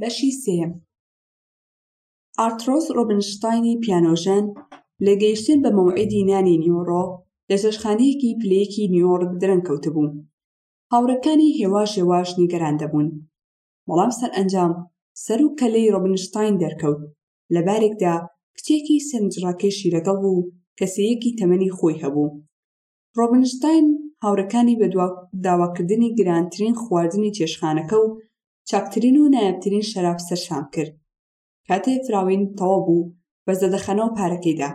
بەشی سێیەم ئارترۆس ڕۆبنشتاینی پیانۆژەن لە گەیشتن بە مەوعیدی نانی نیۆڕۆ لە چێشخانەیەکی پلەیەکی نیۆڕک درەنگ کەوتبوو هاوڕەکانی هێواش هێواش نیگەران دەبوون بەڵام سەرئەنجام سەر و کەلەی ڕۆبنشتاین دەرکەوت لە بارێکدا کچێکی سنجڕاکێشی لەگەڵ بوو کە سێیەکی تەمەنی خۆی هەبوو ڕۆبنشتاین هاوڕێکانی بە داواکردنی گرانترین خواردنی چێشتخانەکە و چاکترین و نایابترین شەراب سەرشان کرد کاتێ فراوین تەواو بوو بە زەدەخەنەوە پارەکەی دا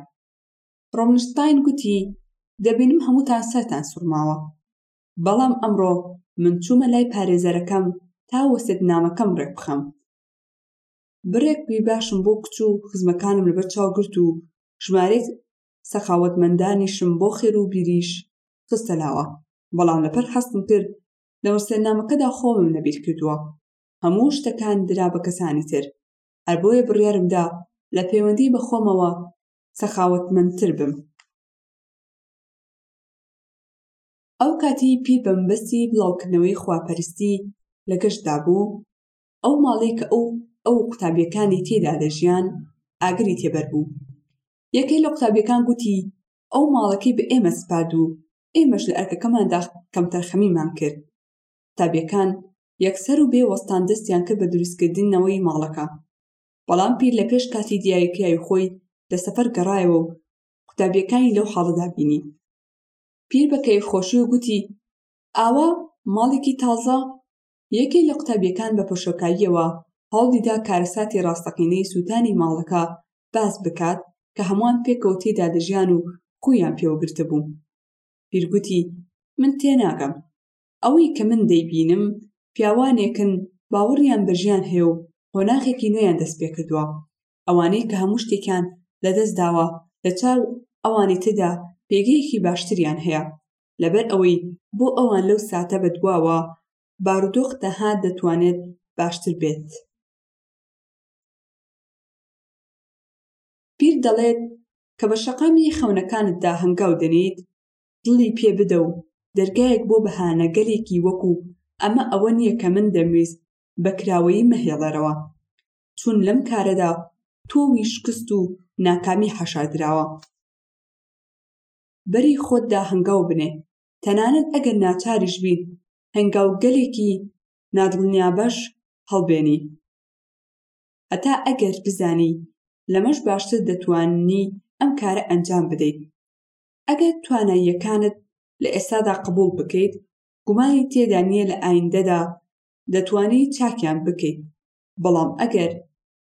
ڕۆبنشتاین گوتی دەبینم هەمووتان سەرتان سوڕماوە بەڵام ئەمڕۆ من چوومە لای پارێزەرەکەم تا وەسێتنامەکەم ڕێک بخەم بڕێک بی باشم بۆ کچ و خزمەکانم لەبەر چاو گرت و ژمارەیەک سەخاوەتمەندانیشم بۆ خێر و بیریش خستە لاوە، بەڵام لەپەر حەزم کرد لە وەسێننامەکەدا خۆمم لەبیر کردووە، هەموو شتەکان درا بە کەسانی تر، هەر بۆیە بڕیارم دا لە پەیوەندی بە خۆمەوە سەخاوەتمەندتر بم. ئەو کاتەی پیر بە مەبەستی بڵاوکردنەوەی خواپەرستی لە گەشتدا بوو، ئەو ماڵەی کە ئەو ئەو قوتابییەکانی تێدا دەژیان ئاگری تێبەر بوو، یەکێ لە قوتابیەکان گوتی، ئەو ماڵەکەی بە ئێمە سپارد و ئێمەش لە ئەرکەکەماندا کەمتەرخەمیمان کرد. قوتابیەکان یەکسەر و بێ وەستان دەستیان کرد بە دروستکردنەوەی ماڵەکە. بەڵام پیر لە پێش کاتی دیاریکراوی خۆی لە سەفەر گەڕایەوە و قوتابیەکانی لەو حاڵەدا بینی. پیر بە کەیفخۆشی و گوتی، ئاوا ماڵێکی تازە؟ یەکێ لە قوتابیەکان بە پەشۆکاییەوە هەوڵیدا کارەساتی ڕاستەقینەی سووتانی ماڵەکە باس بکات کە هەمووان پێکەوە تێیدا دەژیان و خوویان پێوە گرتبوو. پیر گوتی، من تێناگەم. ئەوەی کە من دەیبینم پیاوانێکن باوەڕیان بە ژیان هەیە و قۆناغێکی نوێیان دەستپێکردووە. ئەوانەی کە هەموو شتێکیان لەدەستداوە لە چاو ئەوانی تدا پێگەیەکی باشتریان هەیە لەبەر ئەوەی بۆ ئەوان لەو ساتە بەدواوە بارودۆخ تەنها دەتوانێت باشتر بێت پیر دەڵێت کە بە شەقامی خەونەکانتدا هەنگاو دەنیت دڵی پێ بدە و دەرگایەک بۆ بەهانەگەلێکی وەکو ئەمە ئەوە نییە کە من دەمویست بە کراوەیی مەهێڵەرەوە چون لەم کارەدا تۆوی شکست و ناکامی حەشاردراوە بەری خۆتدا هەنگاو بنێ تەنانەت ئەگەر ناچاریش بیت هەنگاوگەلێکی نادڵنیابەش هەڵبێنی هەتا ئەگەر بزانی لەمەش باشتر دەتواننی ئەم کارە ئەنجام بدەیت ئەگەر تواناییەکانت لە ئێستادا قبول بکەیت گومانی تێدا نییە لە ئایندەدا دەتوانیت چاکیان بکەیت بەڵام ئەگەر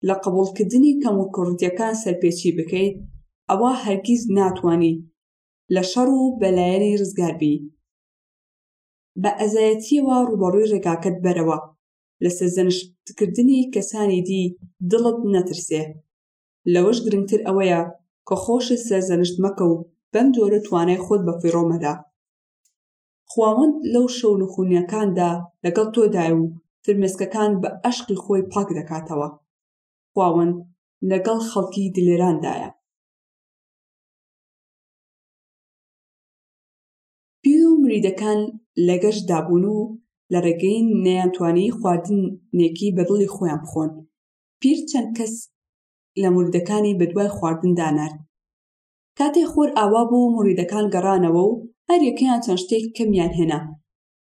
لە قبوڵکردنی کەموکوڕتیەکان سەرپێچی بکەیت ئەوا هەرگیز ناتوانی لە شەڕ و بەلایەنی ڕزگار بی بە ئەزایەتیەوە ڕوبەڕوی ڕێگاکەت بەرەوە لە سەرزەنشتکردنی کەسانی دی دڵت نەترسێ لەوەش گرنگتر ئەوەیە کە خۆشت سەرزەنشت مەکە و بەم جۆرە توانای خۆت بەفیڕۆ مەدە خواوەند لەو شەو نخونیەکاندا لەگەڵ تۆدایە و فرمێسکەکان بە ئەشقی خۆی پاک دەکاتەوە خواوەند لەگەڵ خەڵکی دلێراندایە پیر و مریدەکان لەگەشت دابوون و لە ڕێگەی نەیانتوانی خواردنێکی بە دڵی خۆیان بخۆن پیر چەند کەس لە مردەکانی بەدوای خواردندا نارد کاتێ خۆر ئاوا بوو موریدەکان گەڕانەوە و هەر یەکەیان چەند شتێک کەمیان هێنا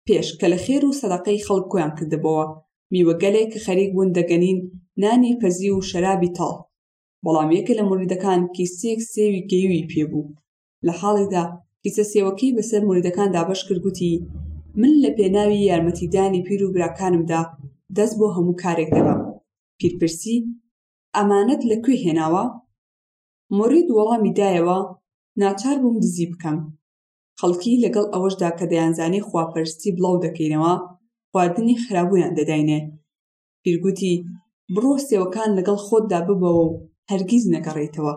پێش کە لە خێر و سەدەقەی خەڵک کۆیان کردبەوە میوەگەلێک کە خەریک بوون دەگەنین نانی پەزی و شەرابی تاڵ بەڵام یەکە لە موریدەکان کیسێک سێوی گێوی پێبوو لە حاڵێکدا کیسە سێوەکەی بەسەر موریدەکان دابەش کرد گوتی من لە پێناوی یارمەتیدانی پیر و براکانمدا دەست بۆ هەموو کارێک دەبەم پیر پرسی ئەمانەت لە کوێ هێناوە مورید وەڵامی دایەوە، ناچار بووم دزی بکەم. خەڵکی لەگەڵ ئەوەشدا کە دەیانزانی خواپەرستی بڵاو دەکەینەوە، خواردنی خرابوویان دەداینێ. پیر گوتی، بڕۆ سێوەکان لەگەڵ خۆتدا ببەوە و هەرگیز نەگەڕێیتەوە.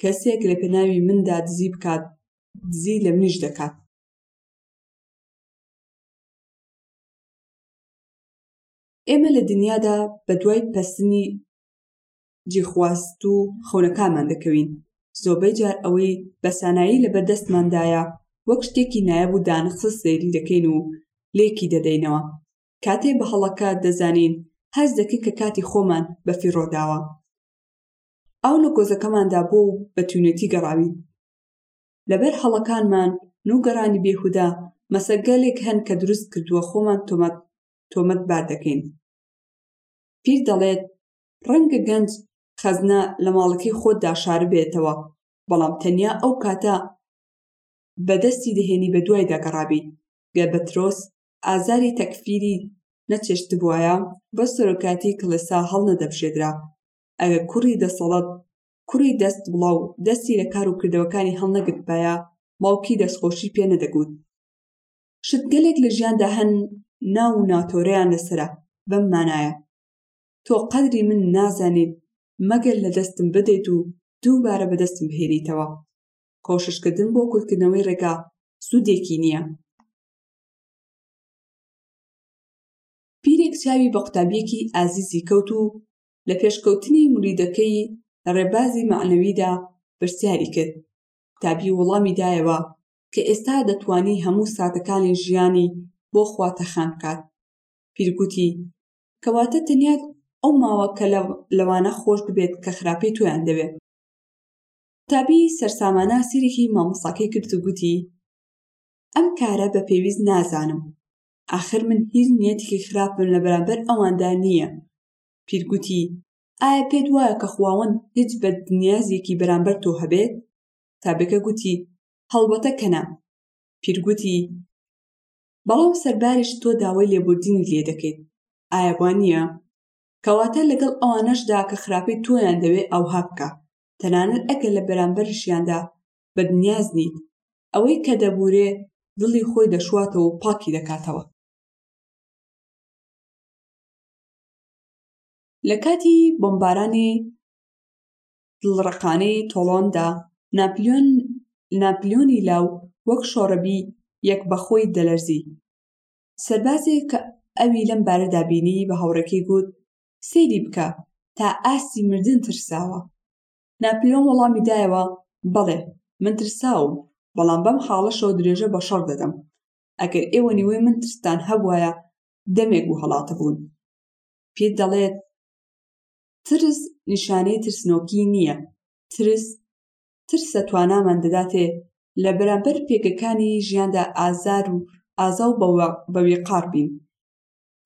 کەسێک لە پێناوی مندا دزی بکات، دزی لە منیش دەکات. ئێمە لە دنیادا بەدوای پەسنی جێخواست و خەونەکانمان دەکەوین زۆبەی جار ئەوەی بە سانایی لە بەردەستماندایە وەک شتێکی نایەب و دانخست سەیری دەکەین و لێکی دەدەینەوە کاتێ بە هەڵەکە دەزانین هەست دەکەین کە کاتی خۆمان بە فیڕۆداوە ئەو لە گۆزەکەماندا بۆ و بە تونێتی گەڕاوی لەبەر هەڵەکانمان نو گەڕانی بێهودا مەسەگەلێک هەن کە دروست کردووە خۆمان تۆمەت تۆمەت بار دەکەین پیر دەڵێت ڕەنگە گەنج خەزنە لە ماڵەکەی خۆتدا شاربێتەوە بەڵام تەنیا ئەو کاتە بەدەستی دەهێنی بە دوایدا گەڕابی گەر بە ترۆس ئازاری تەکفیری نەچێشتبوایە بە سەرۆکاتی کڵێسا هەڵنەدەبژێدرا ئەگەر کوڕی دەسەڵەت کوڕی دەست بڵاو دەستی لە کار و کردەوەکانی هەڵنەگرتبایە باوکی دەستخۆشی پێ نەدەگوت شتگەلێک لە ژیاندا هەن ناو و ناتۆرەیان لەسرە بەم مانایە تۆ قەدری من نازانیت مەگەر لە دەستم بدەیت و دووبارە بە دەستم بهێنیتەوە کۆششکردن بۆ کورتکردنەوەی ڕێگا سوودێکی نییە پیرێک چاوی بە قوتابیەکی ئازیزی کەوت و لە پێشکەوتنی مریدەکەی ڕێبازی معنەویدا پرسیاری کرد قوتابی وەڵامی دایەوە کە ئێستا دەتوانی هەموو ساتەکانی ژیانی بۆ خواتەخان بکات پیرگوتی کەواتە تەنیا ئەو ماوە کە لەوانە خۆش ببێت کە خراپەی تۆیان دەوێ تابی سەرسامانە سیرێکی مامۆستاکەی کرد و گوتی ئەم کارە بە پێویست نازانم ئاخر من هیچ نیەتێکی خراپم لە بەرامبەر ئەواندا نییە پیرگوتی ئایا پێت وایە کە خواوەند هیچ بە نیازێکی بەرامبەر تۆ هەبێت تابێکە گوتی هەڵبەتە کەنا پیرگوتی بەڵام سەرباریش تۆ داوای لێبوردنی لێ دەکەیت ئایا وا نییە؟ کەواتە لەگەڵ ئەوانەشدا کە خراپەی تۆیان دەوێ ئەوها بکە تەنانەت ئەگەر لە بەرامبەریشیاندا بەدنیاز نیت ئەوەی کە دەبورێ دڵی خۆی دەشواتەوە و پاکی دەکاتەوە. لە کاتی بۆمبارانی دڵڕەقانەی تۆڵۆندا، ناپلیۆن ناپلیۆنی لاو وەک شۆڕەبی یەک بە خۆی دەلەرزی. سەربازێک کە ئەوی لەم بارەدا بینی بە هاوڕێکەی گوت، سەیری بکە، تا ئاستی مردن ترساوە. ناپلیۆن وەڵامی دایەوە، بەڵێ، من ترساوم، بەڵام بەم حاڵەشەوە درێژە بە شەڕ دەدەم. ئەگەر ئێوە نیوەی من ترستان هەبوایە، دەمێک بوو هەڵاتبوون. پیت دەڵێت، ترس نیشانەی ترسنۆکی نییە ترس ترسە توانامان دەداتێ لە بەرامبەر پێگەکانی ژیاندا ئازار و ئازا و بەوێقار بین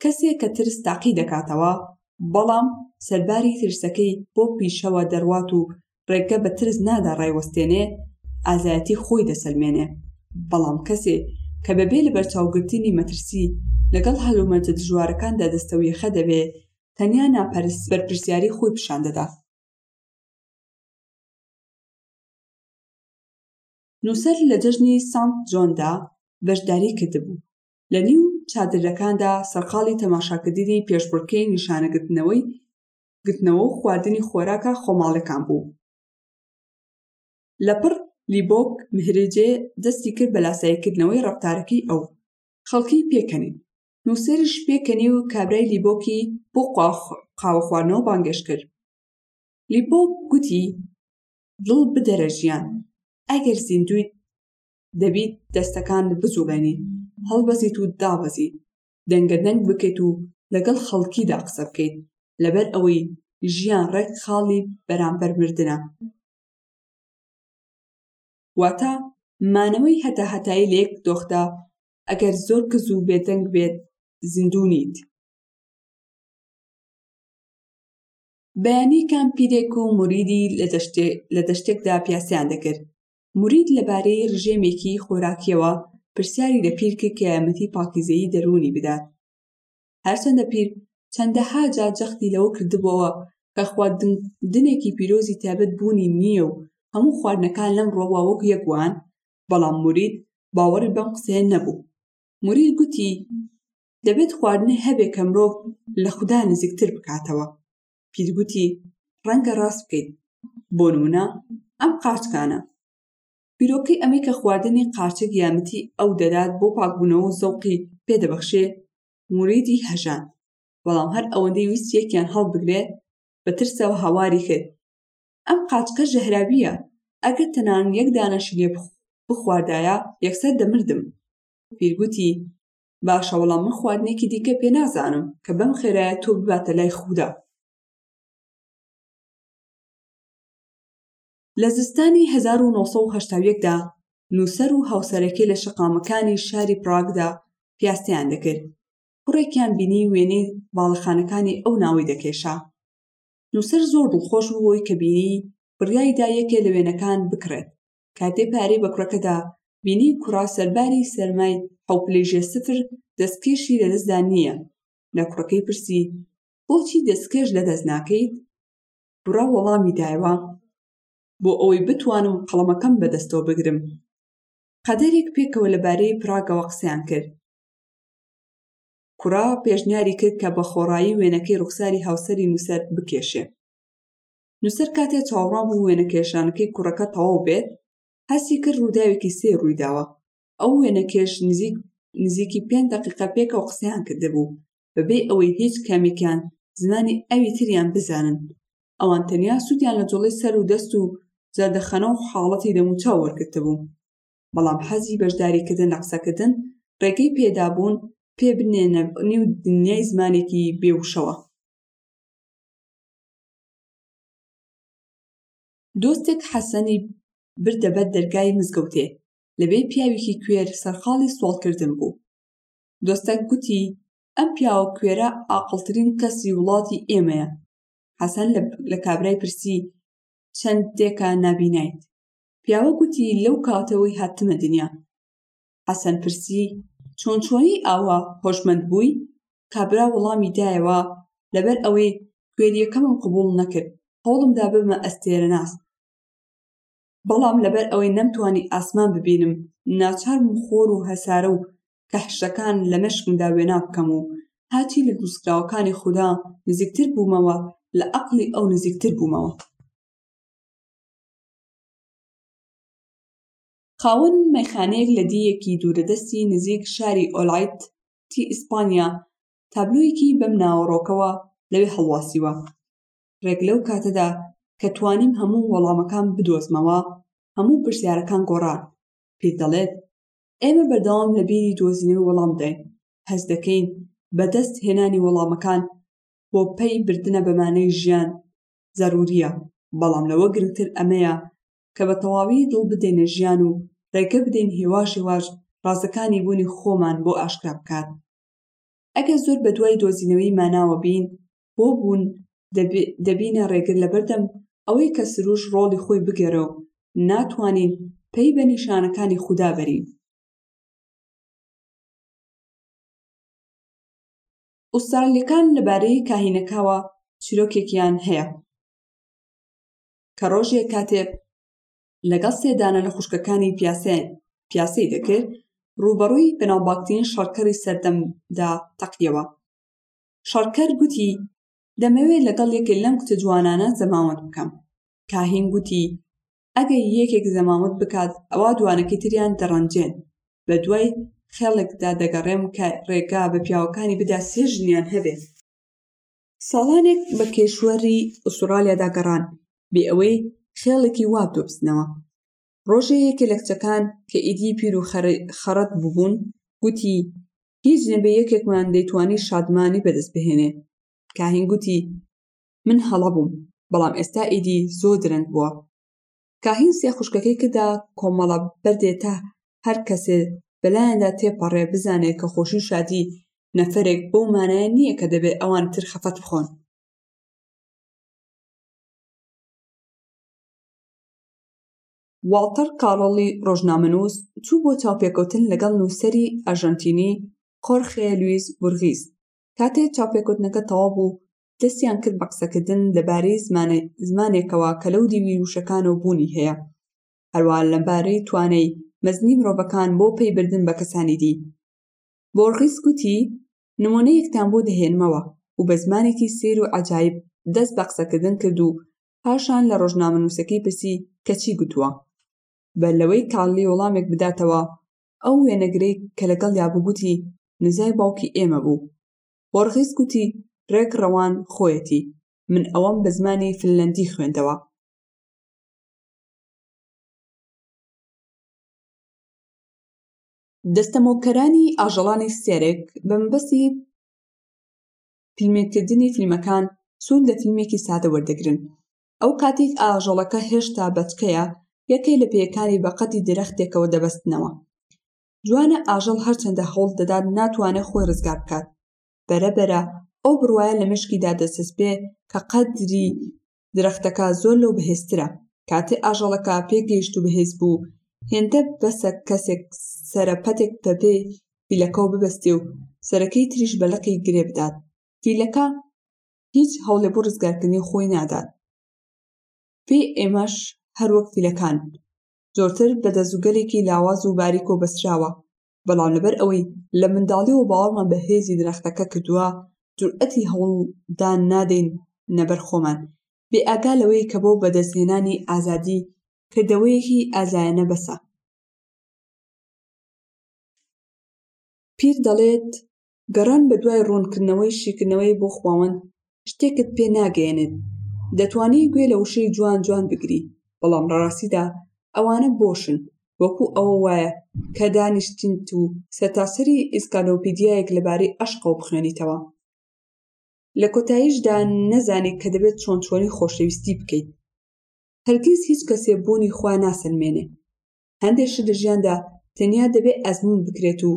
کەسێک کە ترس تاقی دەکاتەوە بەڵام سەرباری ترسەکەی بۆ پیشەوە دەڕوات و ڕێگە بە ترس نادا ڕایوەستێنێ ئازایەتی خۆی دەسەلمێنێ بەڵام کەسێ کە بەبێ لە بەرچاوگرتنی مەترسی لەگەڵ هەلومەرجە دژوارەکاندا دەستەویەخە دەبێ تەنیا ناپەرست بەرپرسیاری خۆی پیشان دەدا نووسەر لە جەژنی سانت جۆندا بەشداری کردبوو لە نیو چادرەکاندا سەرقاڵی تەماشاکردنی پێشبڕکێی نیشانەگرتنەوەی گرتنەوە و خواردنی خۆراکە خۆماڵیەکان بوو. لەپڕ لیبۆک مهرێجێ دەستی کرد بە لاساییکردنەوەی ڕەفتارەکەی ئەو. خەڵکی پێکەنین. نووسەریش پێکەنی و کابرای لیبۆکی بۆ قاوە خواردنەوە بانگێشت کرد. لیبۆک گوتی، دڵ بدەرە ژیان، ئەگەر زیندوویت دەبیت دەستەکانت بجوڵێنی، هەڵبەزیت و دابەزی، دەنگە دەنگ بکەیت و لەگەڵ خەڵکیدا قسە بکەیت لەبەر ئەوەی ژیان ڕێک خاڵی بەرامبەر مردنە واتە مانەوەی هەتا هەتایی لە یەک دۆخدا ئەگەر زۆر کز و بێدەنگ بێت زیندوو نیت بەیانیکان پیرێک و موریدی لە دەشتێکدا پیاسیان دەکرد مورید لەبارەی ڕژێمێکی خۆراکیەوە پرسیاری لە پیر کرد کە یارمەتی پاکیزەیی دەروونی بدات هەرچەندە پیر چەندەها جار جەختی لەوە کردبووەوە کە خواردنێکی پیرۆزی تایبەت بوونی نییە و هەموو خواردنەکان لەم ڕۆوە وەک یەک وان بەڵام مورید باوەڕی بەم قسەیە نەبوو مورید گوتی دەبێت خواردنێ هەبێ کە مرۆڤ لە خودا نزیکتر بکاتەوە پیت گوتی ڕەنگە ڕاست بکەیت بۆ نمونە ئەم قارچکانە بیرۆکەی ئەمەی کە خواردنی قارچک یارمەتی ئەو دەدات بۆ پاکبوونەوە و زەوقی پێدەبەخشێ موریدی هەژان بەڵام هەر ئەوەندەی ویست یەکیان هەڵبگرێ بە ترسەوە هەواری کرد ئەم قارچکە ژەهراوییە ئەگەر تەنان یەک دانەشی لێ بخواردایە یەکسەر دەمردم پیرگوتی باشە وەڵام من خواردنێکی دیکە پێ نازانم کە بەم خێرایە تۆ بباتە لای خودا لە زستانی 1970 دا نووسەر و هاوسەرەکەی لە شەقامەکانی شاری پراگدا پیاسیان دەکرد کوڕێکیان بینی وێنەی باڵەخانەکانی ئەو ناوی دەکێشا نووسەر زۆر دڵخۆش بووەوەی کە بینی بڕیایدا یەکێ لە وێنەکان بکڕێت کاتێ پارەی بە کوڕەکە دا، بینی کوڕە سەرباری سەرمای حەوپلەی ژێ سفر دەستکێشی لە دەستدا نییە، لە کوڕەکەی پرسی، بۆچی دەستکێش لە دەست ناکەیت؟ کوڕە وەڵامی دایەوە، بۆ ئەوەی بتوانم قەڵەمەکەم بە دەستەوە بگرم. قەدەرێک پێکەوە لە بارەی پراگەوە قسەیان کرد. کوڕە پێشنیاری کرد کە بە خۆڕایی وێنەکەی ڕوخساری هاوسەری نووسەر بکێشێ. نووسەر کاتێ چاوەڕوان بوو وێنەکێشانەکەی کوڕەکە تەواو بێت، هەستی کرد ڕووداوێکی سەیر ڕووی داوە. ئەو و وێنەکێش نزیک نزیکی پێنج دەقیقە پێکەوە قسەیان کردبوو، بەبێ ئەوەی هیچ کامێکیان زمانی ئەوی تریان بزانن. ئەوان تەنیا سوودیان لە جوڵەی سەر و دەست و زەردەخەنە و حاڵەتی دەموچاو وەرگرتبوو. بەڵام حەزی بەشداریکردن لە قسەکردن ڕێگەی پێ دابوون پێ بنێنە نیو دنیای زمانێکی بێ وشەوە. دۆستێک حەسەنی بردە بەر دەرگای مزگەوتێ لەوێ پیاوێکی کوێر سەرقاڵی سواڵکردن بوو دۆستەک گوتی ئەم پیاوە کوێرە ئاقڵترین کەسی وڵاتی ئێمەیە حەسەن لە کابرای پرسی چەندێکە نابینایت پیاوە گوتی لەو کاتەوەی هاتمە دنیا حەسەن پرسی، چۆن چۆنیی ئاوا هۆشمەند بووی؟ کابرا وەڵامی دایەوە، لەبەر ئەوەی خوێرییەکەمم قبووڵ نەکرد، هەوڵم دا ببمە ئەستێرەناس، بەڵام لەبەر ئەوەی نەمتوانی ئاسمان ببینم، ناچار بووم خۆر و هەسارە و کەهشەکان لە مێشکمدا وێنا بکەم و هەرچی لە نووسراوەکانی خودا نزیکتر بوومەوە، لە عەقڵی ئەو نزیکتر بوومەوە. خاوەن مەیخانەیەک لە دییەکی دوورەدەستی نزیک شاری ئۆلایت ی ئیسپانیا تابلۆیەکی بەم ناوەڕۆکەوە لەوێ هەڵواسیوە ڕێک لەو کاتەدا کە توانیم هەموو وەڵامەکان بدۆزمەوە هەموو پرسیارەکان گۆڕان پێی دەڵێت ئێمە بەردەوام لە بیری دۆزینەوەی وەڵام داین هەست دەکەین بەدەست هێنانی وەڵامەکان بۆ پەی بردنە بەمانەی ژیان زەروریە بەڵام لەوە گرنگتر ئەمەیە کە بە تەواوی دڵ بدەینە ژیان و ڕێگە بدەین هێواش هێواش ڕازەکانی بوونی خۆمان بۆ ئاشکرا بکات. ئەگەر زۆر بەدوای دۆزینەوەی ماناوە بین بۆ بوون، دەبینە ڕێگر لەبەردەم ئەوەی کە سروش ڕۆڵی خۆی بگێڕێ و ناتوانین پەی بە نیشانەکانی خودا بەرین. ئوسترالییەکان لەبارەی کاهینەکاوە چیرۆکێکیان هەیە. کە ڕۆژێک کاتێ لەگەڵ سێدانە لە خوشکەکانی پیاسێن پیاسی دەکرد ڕوبەڕووی بەناوباکترین شەڕکەری سەردەمدا تەقیەوە شەڕکەر گوتی دەمەوێت لەگەڵ یەکێ لەم کچە جوانانە زەماوەند بکەم کاهین گوتی ئەگەر یەکێک زەماوەند بکات ئەوا دوانەکەی تریان دەڕەنجێن بە دوای خێڵێکدا دەگەڕێم کە ڕێگا بە پیاوەکانی بدا سێژنیان هەبێت ساڵانێک بە کێشوەری ئوستورالیادا گەڕان بێ ئەوەی خێڵێکی وا بدۆبستنەوە. ڕۆژێ یەکێ لە کچەکان کە ئیدی پیر و خەڕەت بووبوون گوتی، هیچ نەبێ یەکێکمان دەیتوانی شادمانی بەدەست بهێنێ. کاهین گوتی، من هەڵە بووم، بەڵام ئێستا ئیدی زۆر درەنگ بووە. کاهین سێ خوشکەکەی کردە کۆمەڵە بەردێ تا هەر کەسێ بەلایاندا تێپەڕێ بزانێ کە خۆشی و شادی نەفەرێک بەو مانایە نییە کە دەبێ ئەوان تر خەفەت بخۆن. واڵتەر کاڕڵی ڕۆژنامەنووس چوو بۆ چاوپێکەوتن لەگەڵ نووسەری ئەرژەنتینی خۆرخێ لویس بورغیس کاتێ چاوپێکەوتنەکە تەواو بوو دەستیان کرد بە قسەکردن لە بارەی زمانێکەوە کە لەو دیوی وشەکانەوە بوونی هەیە، هەروەها لە بارەی توانای مەزنی مرۆڤەکان بۆ پەی بردن بە کەسانی دی. بۆرخیس گوتی، نموونەیەکتان بۆ دەهێنمەوە، و بە زمانێکی سەیر و عەجایب دەست بە قسەکردن کرد و پاشان لە ڕۆژنامەنووسەکەی پرسی کە چی گوتووە. بەر لەوەی کارلی وەڵامێک بداتەوە، ئەو وێنەگرەی کە لەگەڵیا بوو گوتی، نزای باوکی ئێمە بوو. بۆرغیس گوتی، رێک رەوان خۆیەتی. من ئەوەم بە زمانی فنلەندی خوێندەوە. دەستەمۆکەرانی ئاژەڵانی ستێرک بە مەبەستی فیلمێکردنی فیلمەکان سوود لە فیلمێکی سادە وەردەگرن. ئەو کاتێک ئاژەڵەکە هێشتا بەچکەیە، یەکێ لە پێیەکانی بە قەدی درەختێکەوە دەبەستنەوە. جوانە ئاژەڵ هەرچەندە هەوڵ دەدات ناتوانێت خۆی ڕزگار بکات بەرە بەرە ئەو بڕوایە لە مشکیدا دەچەسپێ کە قەدری درەختەکە زۆر لەو بەهێزترە کاتێ ئاژەڵەکە پێ گەیشت و بەهێز بوو هێندە بەسە کەسێک سرە پەتێک بە پێی فیلەکەو ببەستێ و سەرەکەی تریش بە لقی گرێ بدات فیلەکە هیچ هەوڵێ بۆ ڕزگارکردنی خۆی نادات پێی ئێمەش هەروەک فیلەکان زۆرتر بە دەزوگەلێکی لاواز و باریکەوە بەستراوە، بەڵام لەبەر ئەوەی لە منداڵیەوە باوەڕمان بە هێزی درەختەکە کردووە، جورئەتی هەوڵدان نادەین نە بەر خۆمان، بێ ئاگا لەوەی کە بۆ بەدەستهێنانی ئازادی کردەوەیەکی ئازایانە بەسە. پیر دەڵێت، گەڕان بەدوای ڕوونکردنەوەی شیکردنەوەی بۆ خواوەند شتێکت پێ ناگەیەنێت دەتوانی گوێ لە وشەی جوان جوان بگری بەڵام لەڕاستیدا ئەوانە بۆشن وەکو ئەوە وایە کە دانیشتنیت و سەرتاسەری ئیسکالۆپیدیایەک لەبارەی ئەشقەوە بخوێنیتەوە لە کۆتاییشدا نەزانیت کە دەبێت چۆن چۆنی خۆشەویستی بکەیت هەرگیز هیچ کەسێ بوونی خوا ناسەلمێنێ هەندێک شت لە ژیاندا تەنیا دەبێ ئەزموون بکرێت و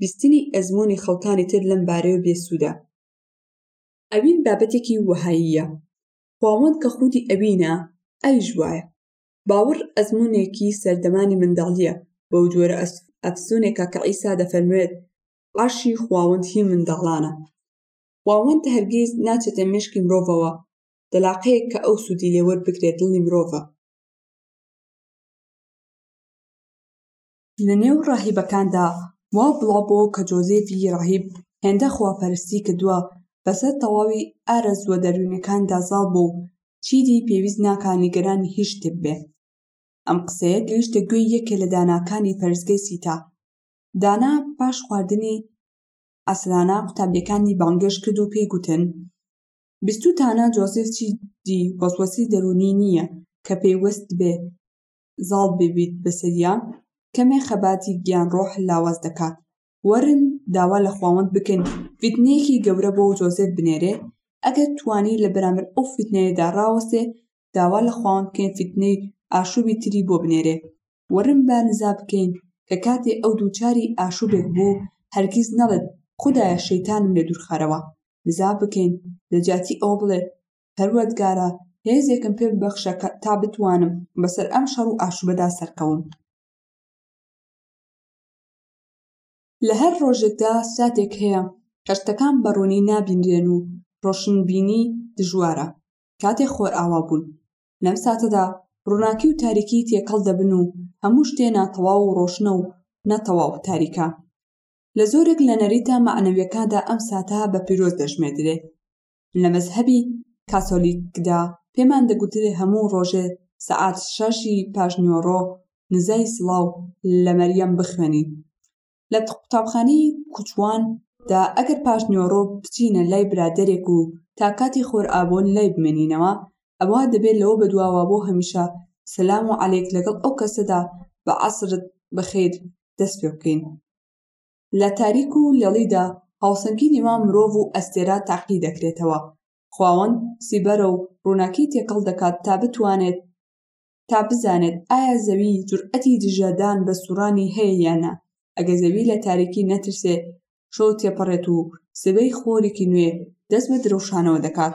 بیستنی ئەزموونی خەڵکانی تر لەم بارەیەو بێ سوودە. ئەوین بابەتێکی وەهاییە، خواوەند کە خودی ئەوینە ئەویش وایە. باوەڕ ئەزموونێکی سەردەمانی منداڵییە، بەوجۆرە ئەفسوونێکە کە عیسا دەفەرموێت، عەرشی خواوەند هی منداڵانە. خواوەند هەرگیز ناچێتە مێشکی مرۆڤەوە، دەلاقەیەک کە ئەو سوودی لێ وەربگرێت دڵی مرۆڤە. لە نێو ڕاهیبەکاندا وا بڵاوبۆوە کە جۆزێفی ڕاهیب هێندە خواپەرستی کردووە بەسەر تەواوی ئارەزووە دەروونیەکاندا زاڵ بووە و چیدی پێویست ناکا نیگەرانی هیچ شتێک بێ. ئەم قسەیە گەیشتە گوێی یەکێ لە داناکانی پەرستگەی سیتا. دانا پاش خواردنی عەسرانە قوتابیەکانی بانگێشت کرد و پێی گوتن، بیستوتانە جۆزێف چیدی وەسوەسەی دەروونی نییە کە پێوست بێ زاڵ ببیت بەسەریا کەمێ خەباتی گیان ڕۆح لاواز دەکات وەرن داوا لە خواوەند بکەین فیتنەیەکی گەورە بۆ جۆزێف بنێرێ ئەگەر توانی لە بەرامبەر ئەو فیتنەیەدا ڕاوەسێ داوا لە خواوەند بکەین فیتنەی ئاشوبی تری بۆ بنێرێ وەرن با نزا بکەین کە کاتێ ئەو دووچاری ئاشوبێک بوو هەرگیز نەڵێت خودایە شەیتانم لێ دوورخەرەوە نزا بکەین لە جیاتی ئەوە بڵێ پەروەردگارا هێزێکم پێ ببەخشە تا بتوانم بەسەر ئەم شەڕ و ئاشوبەدا سەرکەوم. لە هەر ڕۆژێکدا ساتێک هەیە کە شتەکان بە ڕوونی نابینرێن و ڕۆشنبینی دژوارە، کاتێک خۆرئاوا بوون. لەم ساتەدا ڕووناکی و تاریکی تێکەڵ دەبن و هەموو شتێ ناتەواو و ڕۆشنە و نەتەواو و تاریکە. لە زۆرێک لە نەریتە مەعنەوییەکاندا ئەم ساتە بە پیرۆز دەژمێردرێ. لە مەزهەبی کاسۆلیکدا پێمان دەگوترێ هەموو ڕۆژێ سەعات شەشی پاشنیۆڕۆ نزای سڵاو لە مەریەم بخوێنین لە قوتابخانەی کوچوان دا ئەگەر پاشنیۆڕۆ بچینە لای برادەرێک و تا کاتی خۆرئابۆن لای بمێنینەوە ئەوا دەبێت لەوە بەدواوە بۆ هەمیشە سەلام و عەلەیک لەگەڵ ئەو کەسەدا بە عەسرت بەخێر دەست پێ بکەین لە تاریک و لەڵیدا هاوسەنگی نێوان مرۆڤ و ئەستێرە تاقی دەکرێتەوە، خواوەند سیبەرە و ڕووناکی تێکەڵ دەکات تا بتوانێت تا بزانێت ئایا زەوی جورئەتی دژە دان بە سوڕانی هەیە یان نا، ئەگە زەوی لە تاریکی نەترسێ شەو تێپەڕێت و سبەی خۆریکی نوێ دەست بە درەوشانەوە دەکات.